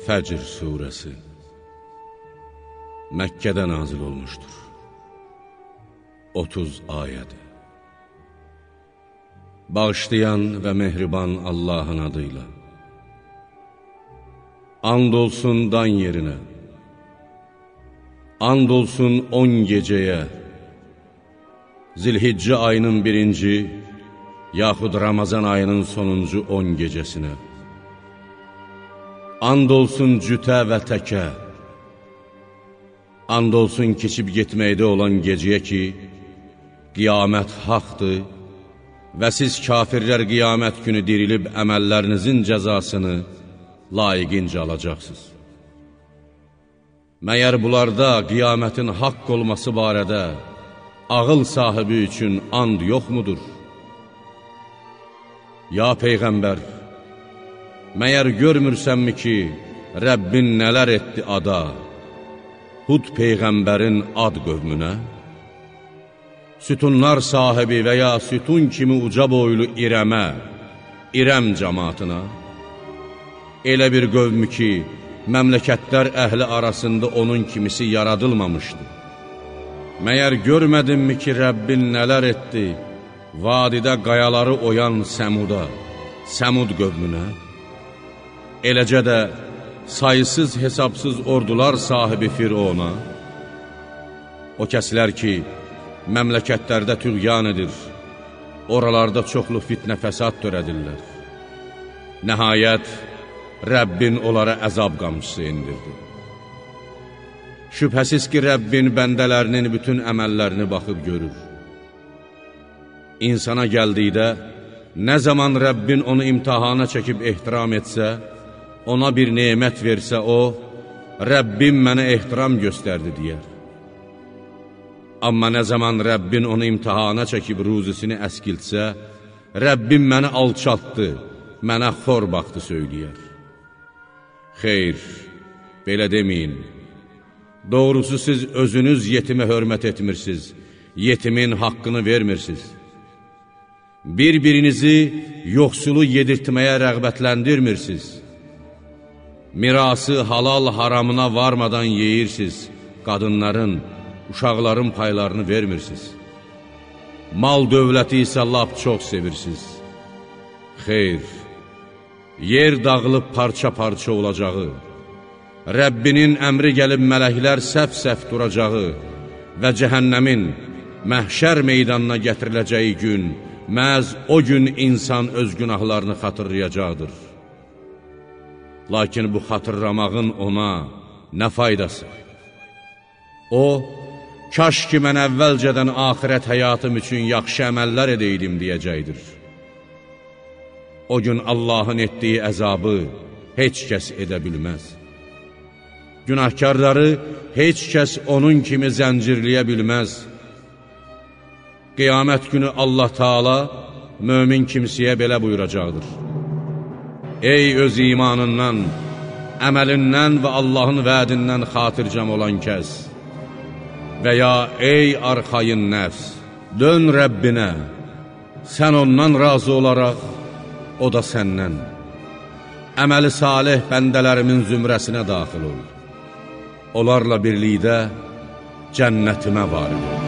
Fəcr Suresi. Məkkədə nazil olmuşdur 30 ayədir Bağışlayan və mehriban Allahın adıyla. And olsun dan yerinə And olsun on gecəyə Zilhiccə ayının birinci yaxud Ramazan ayının sonuncu on gecəsinə And olsun cütə və təkə, And olsun keçib getməkdə olan gecəyə ki, qiyamət haqdır və siz kafirlər qiyamət günü dirilib əməllərinizin cəzasını layiqincə alacaqsınız. Məyər bunlarda qiyamətin haqq olması barədə ağıl sahibi üçün and yoxmudur? Ya Peyğəmbər, Məyər görmürsənmi ki, Rəbbin nələr etdi ada, Hud Peyğəmbərin ad qövmünə? Sütunlar sahibi və ya sütun kimi uca boylu İrəmə, İrəm cəmatına, elə bir qövmü ki, məmləkətlər əhli arasında onun kimisi yaradılmamışdı. Məyər görmədinmi ki, Rəbbin nələr etdi, vadidə qayaları oyan Səmuda, Səmud qövmünə? Eləcə də sayısız hesabsız ordular sahibi Firona, o kəslər ki, məmləkətlərdə tüğyan edir, oralarda çoxlu fitnə fəsad törədirlər. Nəhayət, Rəbbin onlara əzab qamçısı indirdi. Şübhəsiz ki, Rəbbin bəndələrinin bütün əməllərini baxıb görür. İnsana gəldikdə, nə zaman Rəbbin onu imtihana çəkib ehtiram etsə, ona bir neymət versə o, Rəbbim mənə ehtiram göstərdi deyər. Amma nə zaman Rəbbin onu imtihana çəkib ruzisini əskiltsə, Rəbbim məni alçatdı, mənə xor baxdı söyləyər. Xeyr, belə deməyin. Doğrusu siz özünüz yetimə hörmət etmirsiniz, yetimin haqqını vermirsiniz. Bir-birinizi yoxsulu yedirtməyə rəğbətləndirmirsiniz. Mirası halal haramına varmadan yeyirsiniz, qadınların, uşaqların paylarını vermirsiniz. Mal dövləti isə lap çox sevirsiniz. Xeyr, yer dağılıb parça-parça olacağı, Rəbbinin əmri gəlib mələklər səf-səf duracağı və cəhənnəmin məhşər meydanına gətiriləcəyi gün, məhz o gün insan öz günahlarını xatırlayacaqdır. Lakin bu xatırlamağın ona nə faydası? O, kaş ki mən əvvəlcədən axirət həyatım üçün yaxşı əməllər edəydim deyəcəkdir. O gün Allahın etdiyi əzabı heç kəs edə bilməz. Günahkarları heç kəs onun kimi zəncirləyə bilməz. Qiyamət günü Allah Taala mömin kimsəyə belə buyuracaqdır. Ey öz imanından, əməlindən və Allahın vədindən xatircəm olan kəs və ya ey arxayın nəfs, dön Rəbbinə, sən ondan razı olaraq, o da səndən. Əməli salih bəndələrimin zümrəsinə daxil ol. Onlarla birlikdə cənnətimə varid ol.